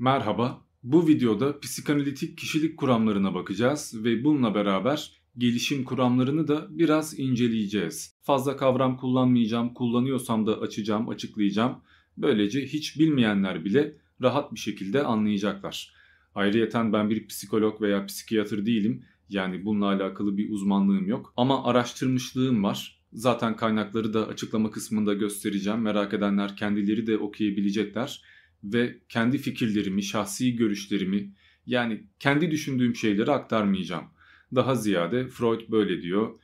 Merhaba, bu videoda psikanalitik kişilik kuramlarına bakacağız ve bununla beraber gelişim kuramlarını da biraz inceleyeceğiz. Fazla kavram kullanmayacağım, kullanıyorsam da açacağım, açıklayacağım. Böylece hiç bilmeyenler bile rahat bir şekilde anlayacaklar. Ayrıyeten ben bir psikolog veya psikiyatr değilim. Yani bununla alakalı bir uzmanlığım yok. Ama araştırmışlığım var. Zaten kaynakları da açıklama kısmında göstereceğim. Merak edenler kendileri de okuyabilecekler. Ve kendi fikirlerimi, şahsi görüşlerimi yani kendi düşündüğüm şeyleri aktarmayacağım. Daha ziyade Freud böyle diyor.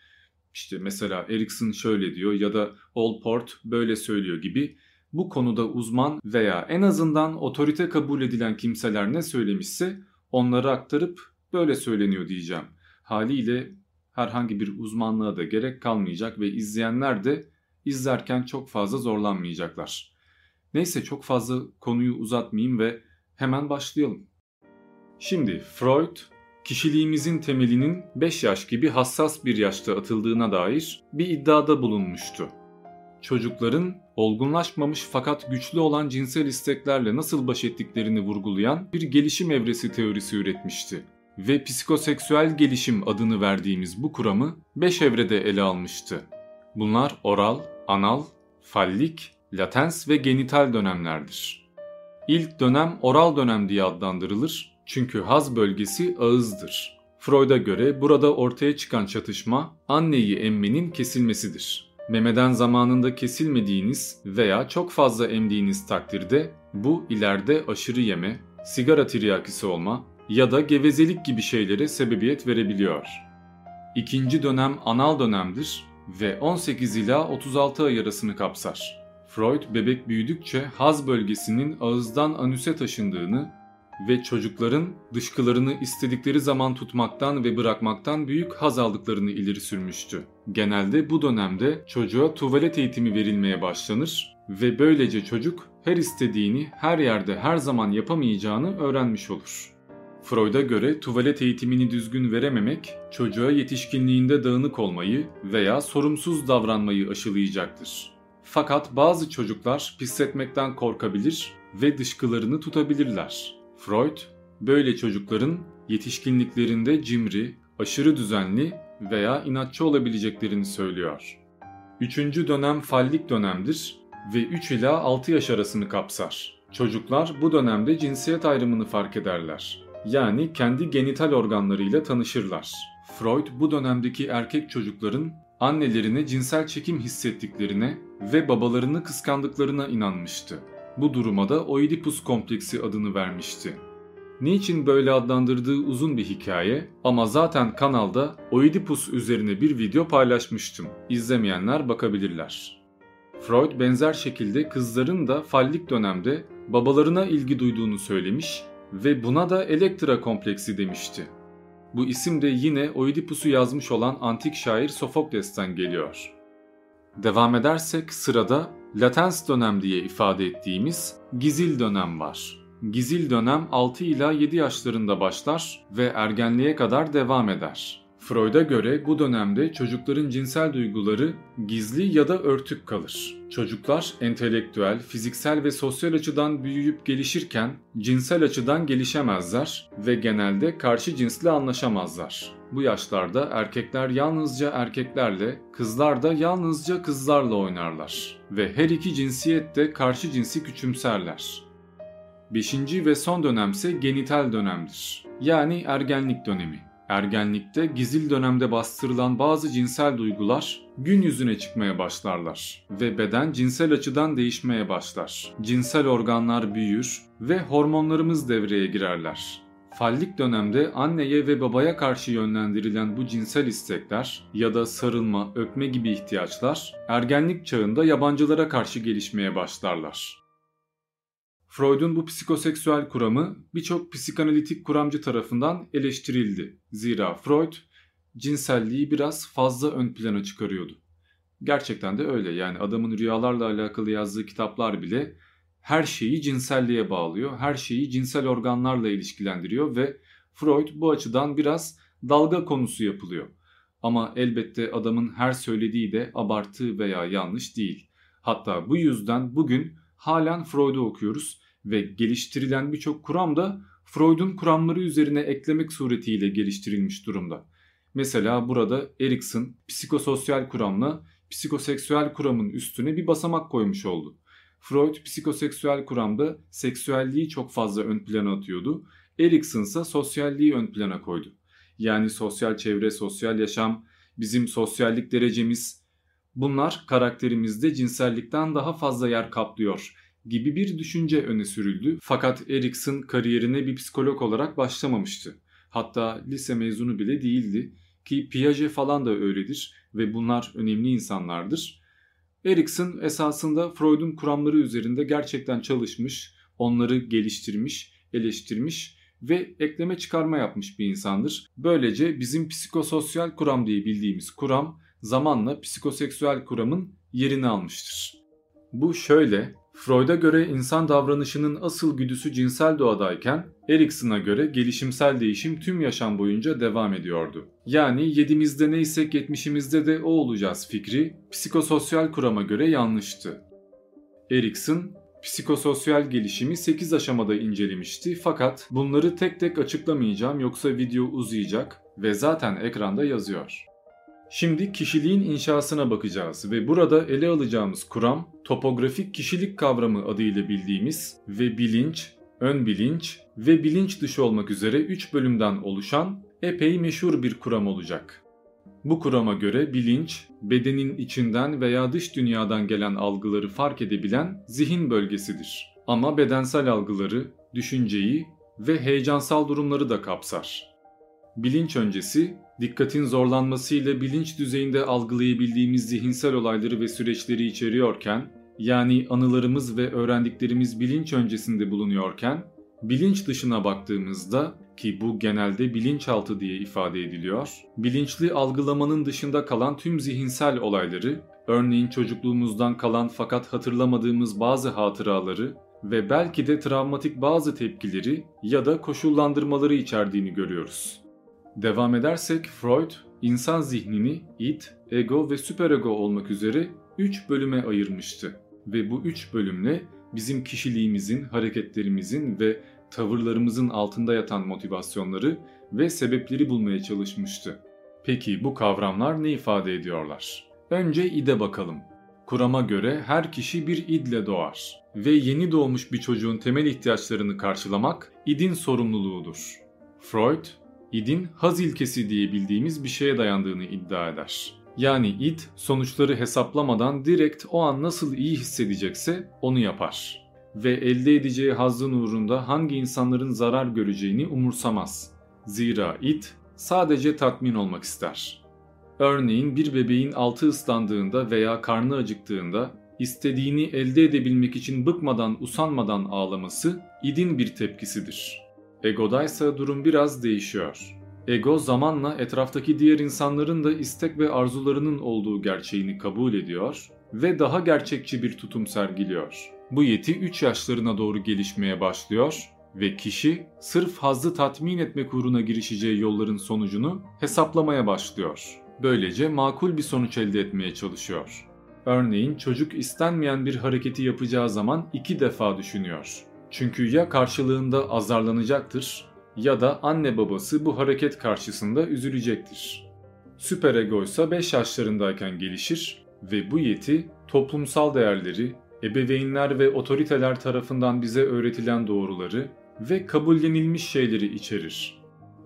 İşte mesela Erikson şöyle diyor ya da Allport böyle söylüyor gibi bu konuda uzman veya en azından otorite kabul edilen kimseler ne söylemişse onları aktarıp böyle söyleniyor diyeceğim. Haliyle herhangi bir uzmanlığa da gerek kalmayacak ve izleyenler de izlerken çok fazla zorlanmayacaklar. Neyse çok fazla konuyu uzatmayayım ve hemen başlayalım. Şimdi Freud kişiliğimizin temelinin 5 yaş gibi hassas bir yaşta atıldığına dair bir iddiada bulunmuştu. Çocukların olgunlaşmamış fakat güçlü olan cinsel isteklerle nasıl baş ettiklerini vurgulayan bir gelişim evresi teorisi üretmişti. Ve psikoseksüel gelişim adını verdiğimiz bu kuramı 5 evrede ele almıştı. Bunlar oral, anal, fallik, latens ve genital dönemlerdir. İlk dönem oral dönem diye adlandırılır çünkü haz bölgesi ağızdır. Freud'a göre burada ortaya çıkan çatışma anneyi emmenin kesilmesidir. Memeden zamanında kesilmediğiniz veya çok fazla emdiğiniz takdirde bu ileride aşırı yeme, sigara tiryakisi olma ya da gevezelik gibi şeylere sebebiyet verebiliyor. İkinci dönem anal dönemdir ve 18 ila 36 ay arasını kapsar. Freud bebek büyüdükçe haz bölgesinin ağızdan anüse taşındığını ve çocukların dışkılarını istedikleri zaman tutmaktan ve bırakmaktan büyük haz aldıklarını ileri sürmüştü. Genelde bu dönemde çocuğa tuvalet eğitimi verilmeye başlanır ve böylece çocuk her istediğini her yerde her zaman yapamayacağını öğrenmiş olur. Freud'a göre tuvalet eğitimini düzgün verememek çocuğa yetişkinliğinde dağınık olmayı veya sorumsuz davranmayı aşılayacaktır. Fakat bazı çocuklar pisletmekten korkabilir ve dışkılarını tutabilirler. Freud, böyle çocukların yetişkinliklerinde cimri, aşırı düzenli veya inatçı olabileceklerini söylüyor. Üçüncü dönem fallik dönemdir ve 3 ila 6 yaş arasını kapsar. Çocuklar bu dönemde cinsiyet ayrımını fark ederler. Yani kendi genital organlarıyla tanışırlar. Freud bu dönemdeki erkek çocukların annelerine cinsel çekim hissettiklerine ve babalarını kıskandıklarına inanmıştı. Bu duruma da Oedipus kompleksi adını vermişti. Niçin böyle adlandırdığı uzun bir hikaye ama zaten kanalda Oedipus üzerine bir video paylaşmıştım. İzlemeyenler bakabilirler. Freud benzer şekilde kızların da fallik dönemde babalarına ilgi duyduğunu söylemiş ve buna da Elektra kompleksi demişti. Bu isim de yine Oedipus'u yazmış olan antik şair Sofokles'ten geliyor. Devam edersek sırada latens dönem diye ifade ettiğimiz gizil dönem var. Gizil dönem 6 ila 7 yaşlarında başlar ve ergenliğe kadar devam eder. Freud'a göre bu dönemde çocukların cinsel duyguları gizli ya da örtük kalır. Çocuklar entelektüel, fiziksel ve sosyal açıdan büyüyüp gelişirken cinsel açıdan gelişemezler ve genelde karşı cinsle anlaşamazlar. Bu yaşlarda erkekler yalnızca erkeklerle, kızlar da yalnızca kızlarla oynarlar ve her iki cinsiyet de karşı cinsi küçümserler. Beşinci ve son dönemse genital dönemdir. Yani ergenlik dönemi. Ergenlikte gizil dönemde bastırılan bazı cinsel duygular gün yüzüne çıkmaya başlarlar ve beden cinsel açıdan değişmeye başlar. Cinsel organlar büyür ve hormonlarımız devreye girerler. Fallik dönemde anneye ve babaya karşı yönlendirilen bu cinsel istekler ya da sarılma, öpme gibi ihtiyaçlar ergenlik çağında yabancılara karşı gelişmeye başlarlar. Freud'un bu psikoseksüel kuramı birçok psikanalitik kuramcı tarafından eleştirildi. Zira Freud cinselliği biraz fazla ön plana çıkarıyordu. Gerçekten de öyle yani adamın rüyalarla alakalı yazdığı kitaplar bile her şeyi cinselliğe bağlıyor, her şeyi cinsel organlarla ilişkilendiriyor ve Freud bu açıdan biraz dalga konusu yapılıyor. Ama elbette adamın her söylediği de abartı veya yanlış değil. Hatta bu yüzden bugün halen Freud'u okuyoruz ve geliştirilen birçok kuram da Freud'un kuramları üzerine eklemek suretiyle geliştirilmiş durumda. Mesela burada Erikson psikososyal kuramla psikoseksüel kuramın üstüne bir basamak koymuş oldu. Freud psikoseksüel kuramda seksüelliği çok fazla ön plana atıyordu. Erikson ise sosyalliği ön plana koydu. Yani sosyal çevre, sosyal yaşam, bizim sosyallik derecemiz bunlar karakterimizde cinsellikten daha fazla yer kaplıyor gibi bir düşünce öne sürüldü. Fakat Erikson kariyerine bir psikolog olarak başlamamıştı. Hatta lise mezunu bile değildi ki Piaget falan da öyledir ve bunlar önemli insanlardır. Erikson esasında Freud'un kuramları üzerinde gerçekten çalışmış, onları geliştirmiş, eleştirmiş ve ekleme çıkarma yapmış bir insandır. Böylece bizim psikososyal kuram diye bildiğimiz kuram zamanla psikoseksüel kuramın yerini almıştır. Bu şöyle, Freud'a göre insan davranışının asıl güdüsü cinsel doğadayken Erikson'a göre gelişimsel değişim tüm yaşam boyunca devam ediyordu. Yani yedimizde neysek yetmişimizde de o olacağız fikri psikososyal kurama göre yanlıştı. Erikson psikososyal gelişimi 8 aşamada incelemişti fakat bunları tek tek açıklamayacağım yoksa video uzayacak ve zaten ekranda yazıyor. Şimdi kişiliğin inşasına bakacağız ve burada ele alacağımız kuram topografik kişilik kavramı adıyla bildiğimiz ve bilinç, ön bilinç ve bilinç dışı olmak üzere 3 bölümden oluşan epey meşhur bir kuram olacak. Bu kurama göre bilinç, bedenin içinden veya dış dünyadan gelen algıları fark edebilen zihin bölgesidir. Ama bedensel algıları, düşünceyi ve heyecansal durumları da kapsar. Bilinç öncesi, dikkatin zorlanmasıyla bilinç düzeyinde algılayabildiğimiz zihinsel olayları ve süreçleri içeriyorken, yani anılarımız ve öğrendiklerimiz bilinç öncesinde bulunuyorken, bilinç dışına baktığımızda ki bu genelde bilinçaltı diye ifade ediliyor, bilinçli algılamanın dışında kalan tüm zihinsel olayları, örneğin çocukluğumuzdan kalan fakat hatırlamadığımız bazı hatıraları ve belki de travmatik bazı tepkileri ya da koşullandırmaları içerdiğini görüyoruz. Devam edersek Freud insan zihnini id, ego ve süperego olmak üzere 3 bölüme ayırmıştı ve bu 3 bölümle bizim kişiliğimizin, hareketlerimizin ve tavırlarımızın altında yatan motivasyonları ve sebepleri bulmaya çalışmıştı. Peki bu kavramlar ne ifade ediyorlar? Önce ide bakalım. Kurama göre her kişi bir idle doğar ve yeni doğmuş bir çocuğun temel ihtiyaçlarını karşılamak idin sorumluluğudur. Freud, idin haz ilkesi diye bildiğimiz bir şeye dayandığını iddia eder. Yani id sonuçları hesaplamadan direkt o an nasıl iyi hissedecekse onu yapar ve elde edeceği hazzın uğrunda hangi insanların zarar göreceğini umursamaz. Zira it sadece tatmin olmak ister. Örneğin bir bebeğin altı ıslandığında veya karnı acıktığında istediğini elde edebilmek için bıkmadan usanmadan ağlaması idin bir tepkisidir. Egodaysa durum biraz değişiyor. Ego zamanla etraftaki diğer insanların da istek ve arzularının olduğu gerçeğini kabul ediyor ve daha gerçekçi bir tutum sergiliyor. Bu yeti 3 yaşlarına doğru gelişmeye başlıyor ve kişi sırf hazzı tatmin etmek uğruna girişeceği yolların sonucunu hesaplamaya başlıyor. Böylece makul bir sonuç elde etmeye çalışıyor. Örneğin çocuk istenmeyen bir hareketi yapacağı zaman iki defa düşünüyor. Çünkü ya karşılığında azarlanacaktır ya da anne babası bu hareket karşısında üzülecektir. Süperego ise 5 yaşlarındayken gelişir ve bu yeti toplumsal değerleri, ebeveynler ve otoriteler tarafından bize öğretilen doğruları ve kabullenilmiş şeyleri içerir.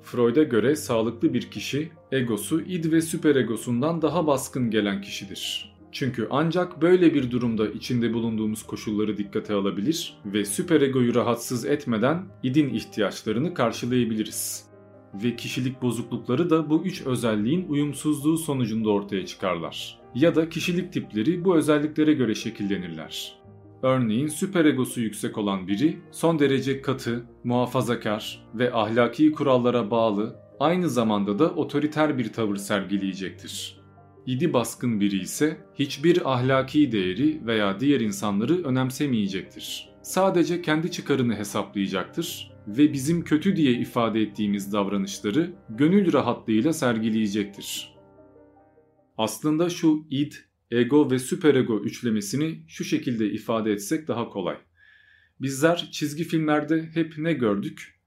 Freud'a göre sağlıklı bir kişi egosu id ve süperegosundan daha baskın gelen kişidir. Çünkü ancak böyle bir durumda içinde bulunduğumuz koşulları dikkate alabilir ve süperegoyu rahatsız etmeden idin ihtiyaçlarını karşılayabiliriz. Ve kişilik bozuklukları da bu üç özelliğin uyumsuzluğu sonucunda ortaya çıkarlar ya da kişilik tipleri bu özelliklere göre şekillenirler. Örneğin süperegosu yüksek olan biri son derece katı, muhafazakar ve ahlaki kurallara bağlı, aynı zamanda da otoriter bir tavır sergileyecektir. İdi baskın biri ise hiçbir ahlaki değeri veya diğer insanları önemsemeyecektir. Sadece kendi çıkarını hesaplayacaktır ve bizim kötü diye ifade ettiğimiz davranışları gönül rahatlığıyla sergileyecektir. Aslında şu id, ego ve süperego üçlemesini şu şekilde ifade etsek daha kolay. Bizler çizgi filmlerde hep ne gördük?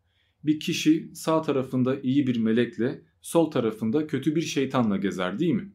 Bir kişi sağ tarafında iyi bir melekle, sol tarafında kötü bir şeytanla gezer değil mi?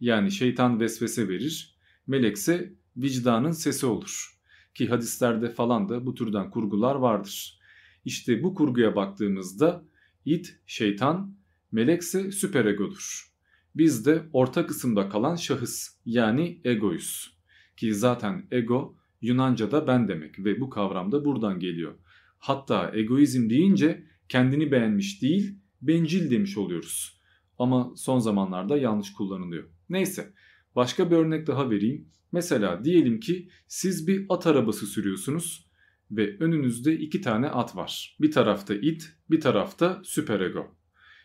Yani şeytan vesvese verir, melekse vicdanın sesi olur. Ki hadislerde falan da bu türden kurgular vardır. İşte bu kurguya baktığımızda it şeytan, melekse süperegodur. Biz de orta kısımda kalan şahıs yani egoyuz. Ki zaten ego Yunanca'da ben demek ve bu kavram da buradan geliyor. Hatta egoizm deyince kendini beğenmiş değil, bencil demiş oluyoruz. Ama son zamanlarda yanlış kullanılıyor. Neyse, başka bir örnek daha vereyim. Mesela diyelim ki siz bir at arabası sürüyorsunuz ve önünüzde iki tane at var. Bir tarafta it, bir tarafta süperego.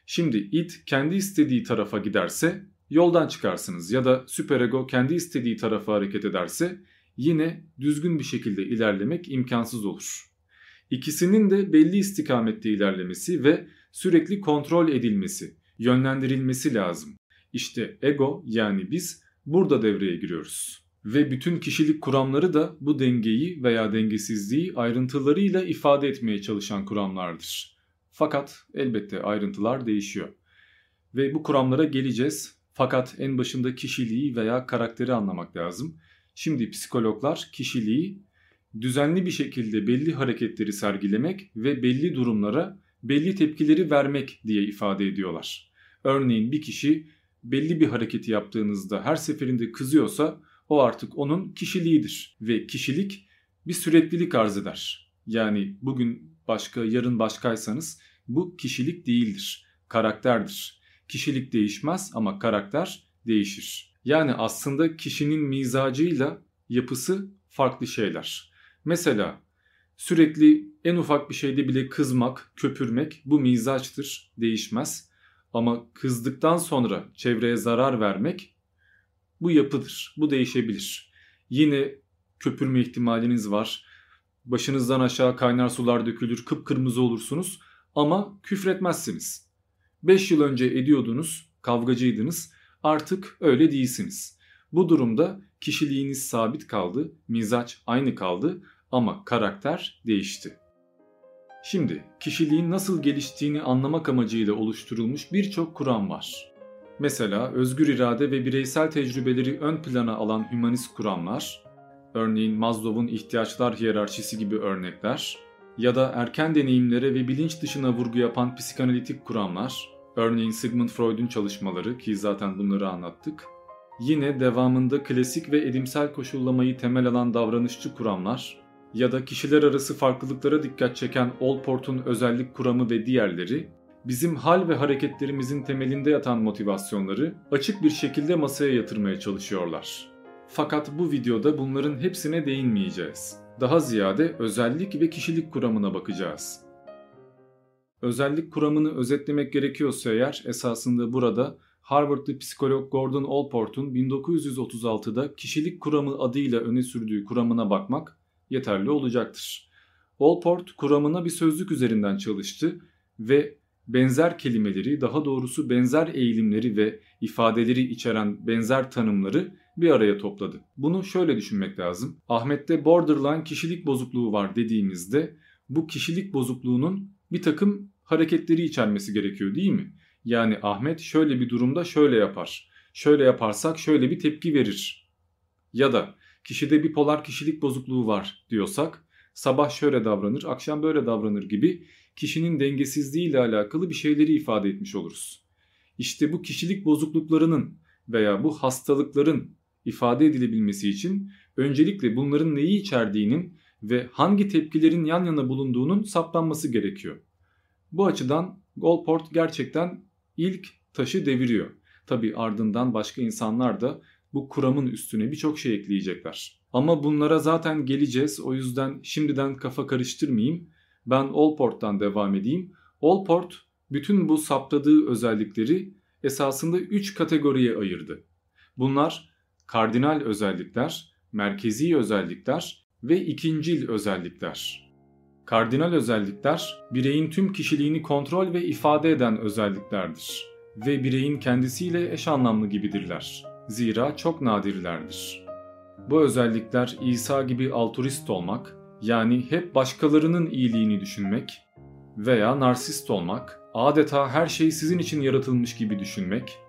Şimdi it kendi istediği tarafa giderse yoldan çıkarsınız ya da süperego kendi istediği tarafa hareket ederse yine düzgün bir şekilde ilerlemek imkansız olur. İkisinin de belli istikamette ilerlemesi ve sürekli kontrol edilmesi, yönlendirilmesi lazım. İşte ego yani biz burada devreye giriyoruz. Ve bütün kişilik kuramları da bu dengeyi veya dengesizliği ayrıntılarıyla ifade etmeye çalışan kuramlardır. Fakat elbette ayrıntılar değişiyor. Ve bu kuramlara geleceğiz. Fakat en başında kişiliği veya karakteri anlamak lazım. Şimdi psikologlar kişiliği düzenli bir şekilde belli hareketleri sergilemek ve belli durumlara belli tepkileri vermek diye ifade ediyorlar. Örneğin bir kişi belli bir hareketi yaptığınızda her seferinde kızıyorsa o artık onun kişiliğidir ve kişilik bir süreklilik arz eder. Yani bugün başka yarın başkaysanız bu kişilik değildir, karakterdir. Kişilik değişmez ama karakter değişir. Yani aslında kişinin mizacıyla yapısı farklı şeyler. Mesela sürekli en ufak bir şeyde bile kızmak, köpürmek bu mizaçtır, değişmez. Ama kızdıktan sonra çevreye zarar vermek bu yapıdır, bu değişebilir. Yine köpürme ihtimaliniz var. Başınızdan aşağı kaynar sular dökülür, kıpkırmızı olursunuz ama küfretmezsiniz. 5 yıl önce ediyordunuz, kavgacıydınız, artık öyle değilsiniz. Bu durumda kişiliğiniz sabit kaldı, mizaç aynı kaldı ama karakter değişti. Şimdi kişiliğin nasıl geliştiğini anlamak amacıyla oluşturulmuş birçok kuram var. Mesela özgür irade ve bireysel tecrübeleri ön plana alan hümanist kuramlar, örneğin Maslow'un ihtiyaçlar hiyerarşisi gibi örnekler ya da erken deneyimlere ve bilinç dışına vurgu yapan psikanalitik kuramlar, örneğin Sigmund Freud'un çalışmaları ki zaten bunları anlattık. Yine devamında klasik ve edimsel koşullamayı temel alan davranışçı kuramlar, ya da kişiler arası farklılıklara dikkat çeken Allport'un özellik kuramı ve diğerleri bizim hal ve hareketlerimizin temelinde yatan motivasyonları açık bir şekilde masaya yatırmaya çalışıyorlar. Fakat bu videoda bunların hepsine değinmeyeceğiz. Daha ziyade özellik ve kişilik kuramına bakacağız. Özellik kuramını özetlemek gerekiyorsa eğer esasında burada Harvardlı psikolog Gordon Allport'un 1936'da kişilik kuramı adıyla öne sürdüğü kuramına bakmak yeterli olacaktır. Allport kuramına bir sözlük üzerinden çalıştı ve benzer kelimeleri daha doğrusu benzer eğilimleri ve ifadeleri içeren benzer tanımları bir araya topladı. Bunu şöyle düşünmek lazım. Ahmet'te borderline kişilik bozukluğu var dediğimizde bu kişilik bozukluğunun bir takım hareketleri içermesi gerekiyor değil mi? Yani Ahmet şöyle bir durumda şöyle yapar. Şöyle yaparsak şöyle bir tepki verir. Ya da kişide bipolar kişilik bozukluğu var diyorsak sabah şöyle davranır, akşam böyle davranır gibi kişinin dengesizliği ile alakalı bir şeyleri ifade etmiş oluruz. İşte bu kişilik bozukluklarının veya bu hastalıkların ifade edilebilmesi için öncelikle bunların neyi içerdiğinin ve hangi tepkilerin yan yana bulunduğunun saptanması gerekiyor. Bu açıdan Goldport gerçekten ilk taşı deviriyor. Tabi ardından başka insanlar da bu kuramın üstüne birçok şey ekleyecekler. Ama bunlara zaten geleceğiz o yüzden şimdiden kafa karıştırmayayım. Ben Allport'tan devam edeyim. Allport bütün bu saptadığı özellikleri esasında 3 kategoriye ayırdı. Bunlar kardinal özellikler, merkezi özellikler ve ikincil özellikler. Kardinal özellikler bireyin tüm kişiliğini kontrol ve ifade eden özelliklerdir ve bireyin kendisiyle eş anlamlı gibidirler. Zira çok nadirlerdir. Bu özellikler İsa gibi altruist olmak, yani hep başkalarının iyiliğini düşünmek veya narsist olmak, adeta her şey sizin için yaratılmış gibi düşünmek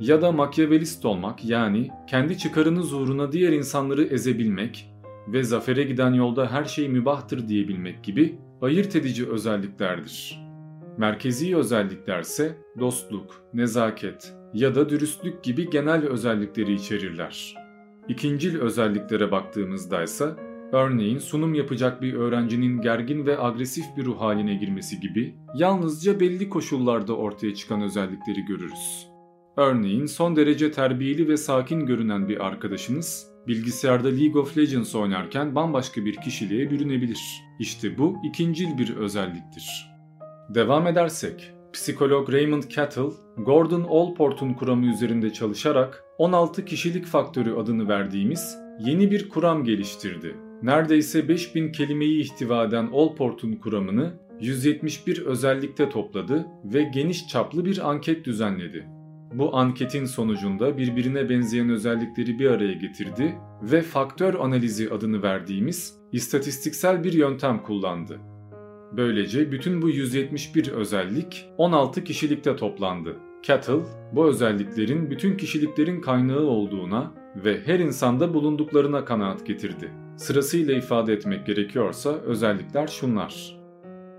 ya da makyavelist olmak yani kendi çıkarınız uğruna diğer insanları ezebilmek ve zafere giden yolda her şey mübahtır diyebilmek gibi ayırt edici özelliklerdir. Merkezi özelliklerse dostluk, nezaket ya da dürüstlük gibi genel özellikleri içerirler. İkincil özelliklere baktığımızda ise örneğin sunum yapacak bir öğrencinin gergin ve agresif bir ruh haline girmesi gibi yalnızca belli koşullarda ortaya çıkan özellikleri görürüz. Örneğin son derece terbiyeli ve sakin görünen bir arkadaşınız bilgisayarda League of Legends oynarken bambaşka bir kişiliğe bürünebilir. İşte bu ikincil bir özelliktir. Devam edersek, psikolog Raymond Cattell, Gordon Allport'un kuramı üzerinde çalışarak 16 kişilik faktörü adını verdiğimiz yeni bir kuram geliştirdi. Neredeyse 5000 kelimeyi ihtiva eden Allport'un kuramını 171 özellikte topladı ve geniş çaplı bir anket düzenledi. Bu anketin sonucunda birbirine benzeyen özellikleri bir araya getirdi ve faktör analizi adını verdiğimiz istatistiksel bir yöntem kullandı. Böylece bütün bu 171 özellik 16 kişilikte toplandı. Cattle, bu özelliklerin bütün kişiliklerin kaynağı olduğuna ve her insanda bulunduklarına kanaat getirdi. Sırasıyla ifade etmek gerekiyorsa özellikler şunlar.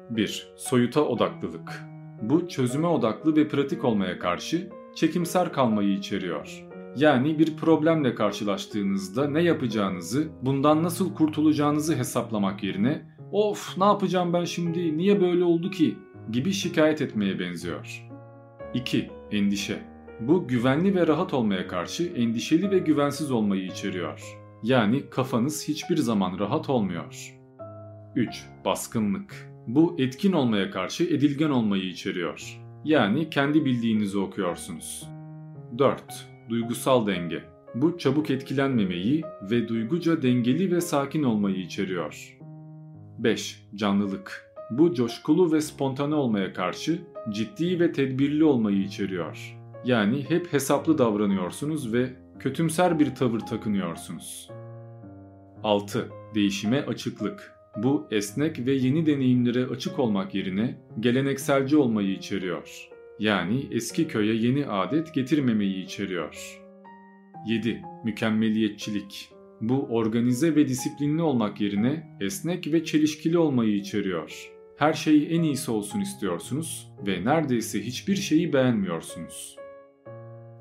1. Soyuta odaklılık. Bu çözüme odaklı ve pratik olmaya karşı çekimser kalmayı içeriyor. Yani bir problemle karşılaştığınızda ne yapacağınızı, bundan nasıl kurtulacağınızı hesaplamak yerine "Of, ne yapacağım ben şimdi? Niye böyle oldu ki?" gibi şikayet etmeye benziyor. 2. Endişe. Bu güvenli ve rahat olmaya karşı endişeli ve güvensiz olmayı içeriyor. Yani kafanız hiçbir zaman rahat olmuyor. 3. Baskınlık. Bu etkin olmaya karşı edilgen olmayı içeriyor. Yani kendi bildiğinizi okuyorsunuz. 4. Duygusal denge. Bu çabuk etkilenmemeyi ve duyguca dengeli ve sakin olmayı içeriyor. 5. Canlılık. Bu coşkulu ve spontane olmaya karşı ciddi ve tedbirli olmayı içeriyor. Yani hep hesaplı davranıyorsunuz ve kötümser bir tavır takınıyorsunuz. 6. Değişime açıklık. Bu esnek ve yeni deneyimlere açık olmak yerine gelenekselci olmayı içeriyor. Yani eski köye yeni adet getirmemeyi içeriyor. 7. Mükemmeliyetçilik. Bu organize ve disiplinli olmak yerine esnek ve çelişkili olmayı içeriyor. Her şey en iyisi olsun istiyorsunuz ve neredeyse hiçbir şeyi beğenmiyorsunuz.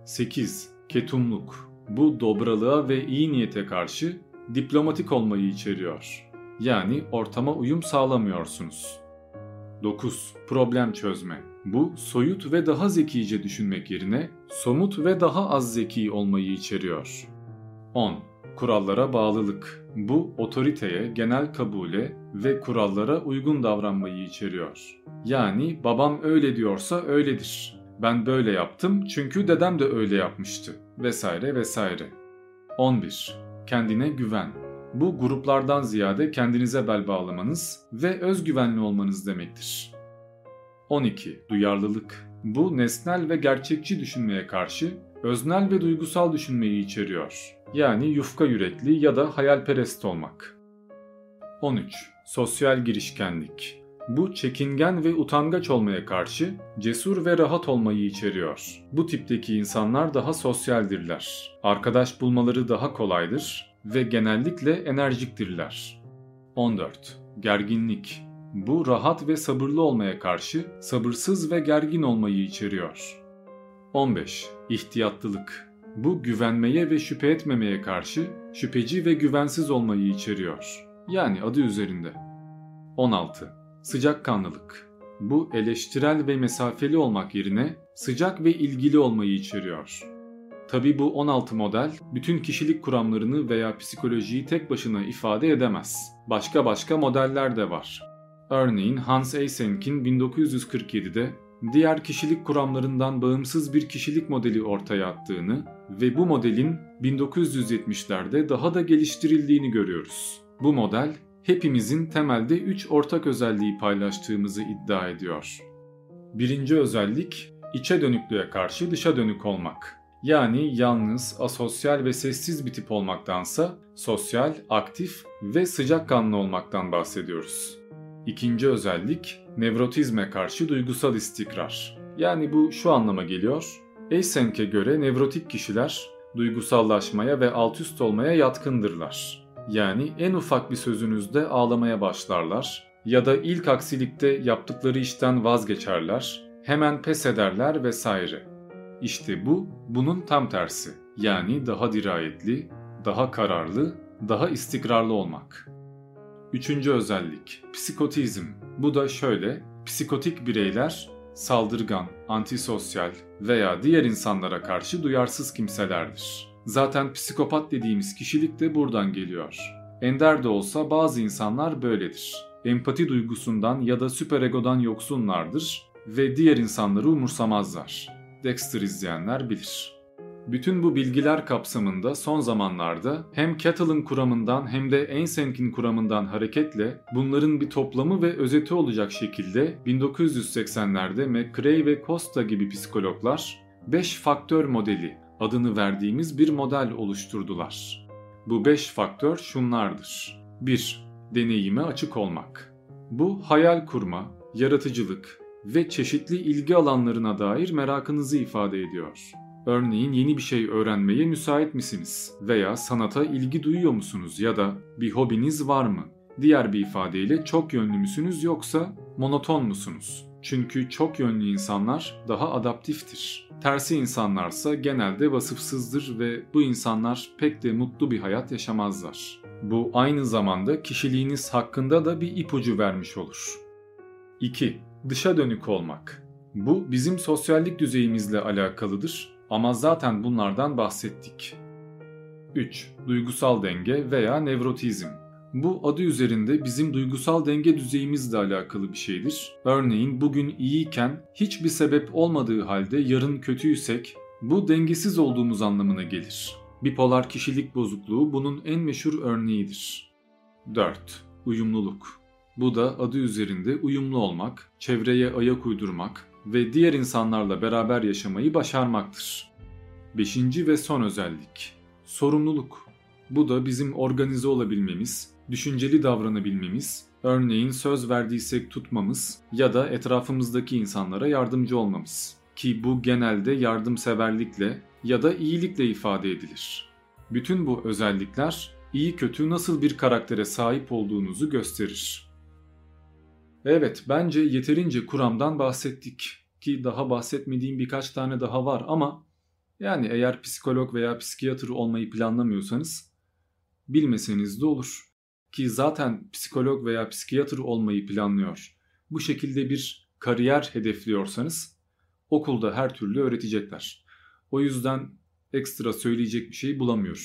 8. Ketumluk. Bu dobralığa ve iyi niyete karşı diplomatik olmayı içeriyor. Yani ortama uyum sağlamıyorsunuz. 9. Problem çözme. Bu soyut ve daha zekice düşünmek yerine somut ve daha az zeki olmayı içeriyor. 10. Kurallara bağlılık. Bu otoriteye, genel kabule ve kurallara uygun davranmayı içeriyor. Yani babam öyle diyorsa öyledir. Ben böyle yaptım çünkü dedem de öyle yapmıştı vesaire vesaire. 11. Kendine güven. Bu gruplardan ziyade kendinize bel bağlamanız ve özgüvenli olmanız demektir. 12. Duyarlılık. Bu nesnel ve gerçekçi düşünmeye karşı öznel ve duygusal düşünmeyi içeriyor. Yani yufka yürekli ya da hayalperest olmak. 13. Sosyal girişkenlik. Bu çekingen ve utangaç olmaya karşı cesur ve rahat olmayı içeriyor. Bu tipteki insanlar daha sosyaldirler. Arkadaş bulmaları daha kolaydır ve genellikle enerjiktirler. 14. Gerginlik. Bu rahat ve sabırlı olmaya karşı sabırsız ve gergin olmayı içeriyor. 15. İhtiyatlılık. Bu güvenmeye ve şüphe etmemeye karşı şüpheci ve güvensiz olmayı içeriyor. Yani adı üzerinde. 16. Sıcakkanlılık. Bu eleştirel ve mesafeli olmak yerine sıcak ve ilgili olmayı içeriyor. Tabi bu 16 model bütün kişilik kuramlarını veya psikolojiyi tek başına ifade edemez. Başka başka modeller de var. Örneğin Hans Eysenk'in 1947'de diğer kişilik kuramlarından bağımsız bir kişilik modeli ortaya attığını ve bu modelin 1970'lerde daha da geliştirildiğini görüyoruz. Bu model hepimizin temelde 3 ortak özelliği paylaştığımızı iddia ediyor. Birinci özellik içe dönüklüğe karşı dışa dönük olmak. Yani yalnız, asosyal ve sessiz bir tip olmaktansa sosyal, aktif ve sıcakkanlı olmaktan bahsediyoruz. İkinci özellik nevrotizme karşı duygusal istikrar. Yani bu şu anlama geliyor. Eysenk'e göre nevrotik kişiler duygusallaşmaya ve altüst olmaya yatkındırlar. Yani en ufak bir sözünüzde ağlamaya başlarlar ya da ilk aksilikte yaptıkları işten vazgeçerler, hemen pes ederler vesaire. İşte bu bunun tam tersi. Yani daha dirayetli, daha kararlı, daha istikrarlı olmak. Üçüncü özellik psikotizm. Bu da şöyle, psikotik bireyler saldırgan, antisosyal veya diğer insanlara karşı duyarsız kimselerdir. Zaten psikopat dediğimiz kişilik de buradan geliyor. Ender de olsa bazı insanlar böyledir. Empati duygusundan ya da süperegodan yoksunlardır ve diğer insanları umursamazlar. Dexter izleyenler bilir. Bütün bu bilgiler kapsamında son zamanlarda hem Kettle'ın kuramından hem de Eysenk'in kuramından hareketle bunların bir toplamı ve özeti olacak şekilde 1980'lerde McCrae ve Costa gibi psikologlar 5 faktör modeli adını verdiğimiz bir model oluşturdular. Bu 5 faktör şunlardır. 1. Deneyime açık olmak. Bu hayal kurma, yaratıcılık ve çeşitli ilgi alanlarına dair merakınızı ifade ediyor. Örneğin yeni bir şey öğrenmeye müsait misiniz? Veya sanata ilgi duyuyor musunuz ya da bir hobiniz var mı? Diğer bir ifadeyle çok yönlü müsünüz yoksa monoton musunuz? Çünkü çok yönlü insanlar daha adaptiftir. Tersi insanlarsa genelde vasıfsızdır ve bu insanlar pek de mutlu bir hayat yaşamazlar. Bu aynı zamanda kişiliğiniz hakkında da bir ipucu vermiş olur. 2. Dışa dönük olmak. Bu bizim sosyallik düzeyimizle alakalıdır ama zaten bunlardan bahsettik. 3. Duygusal denge veya nevrotizm. Bu adı üzerinde bizim duygusal denge düzeyimizle alakalı bir şeydir. Örneğin bugün iyiyken hiçbir sebep olmadığı halde yarın kötüysek bu dengesiz olduğumuz anlamına gelir. Bipolar kişilik bozukluğu bunun en meşhur örneğidir. 4. Uyumluluk. Bu da adı üzerinde uyumlu olmak, çevreye ayak uydurmak, ve diğer insanlarla beraber yaşamayı başarmaktır. Beşinci ve son özellik. Sorumluluk. Bu da bizim organize olabilmemiz, düşünceli davranabilmemiz, örneğin söz verdiysek tutmamız ya da etrafımızdaki insanlara yardımcı olmamız. Ki bu genelde yardımseverlikle ya da iyilikle ifade edilir. Bütün bu özellikler iyi kötü nasıl bir karaktere sahip olduğunuzu gösterir. Evet bence yeterince kuramdan bahsettik ki daha bahsetmediğim birkaç tane daha var ama yani eğer psikolog veya psikiyatr olmayı planlamıyorsanız bilmeseniz de olur. Ki zaten psikolog veya psikiyatr olmayı planlıyor. Bu şekilde bir kariyer hedefliyorsanız okulda her türlü öğretecekler. O yüzden ekstra söyleyecek bir şey bulamıyorum.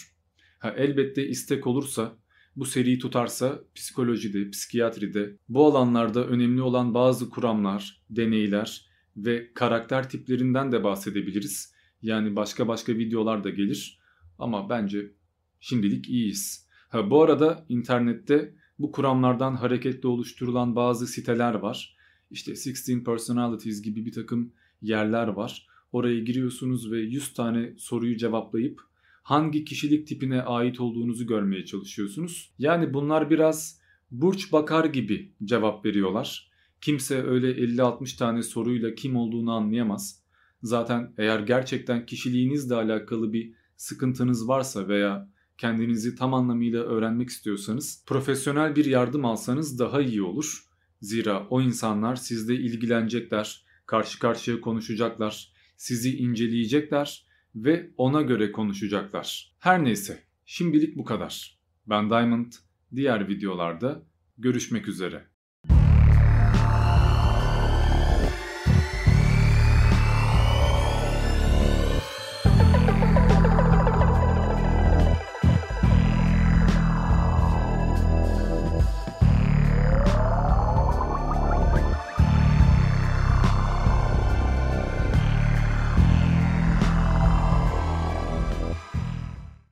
Ha, elbette istek olursa bu seriyi tutarsa psikolojide, psikiyatride bu alanlarda önemli olan bazı kuramlar, deneyler ve karakter tiplerinden de bahsedebiliriz. Yani başka başka videolar da gelir ama bence şimdilik iyiyiz. Ha, bu arada internette bu kuramlardan hareketle oluşturulan bazı siteler var. İşte 16 Personalities gibi bir takım yerler var. Oraya giriyorsunuz ve 100 tane soruyu cevaplayıp hangi kişilik tipine ait olduğunuzu görmeye çalışıyorsunuz. Yani bunlar biraz burç bakar gibi cevap veriyorlar. Kimse öyle 50-60 tane soruyla kim olduğunu anlayamaz. Zaten eğer gerçekten kişiliğinizle alakalı bir sıkıntınız varsa veya kendinizi tam anlamıyla öğrenmek istiyorsanız profesyonel bir yardım alsanız daha iyi olur. Zira o insanlar sizle ilgilenecekler, karşı karşıya konuşacaklar, sizi inceleyecekler ve ona göre konuşacaklar. Her neyse, şimdilik bu kadar. Ben Diamond, diğer videolarda görüşmek üzere.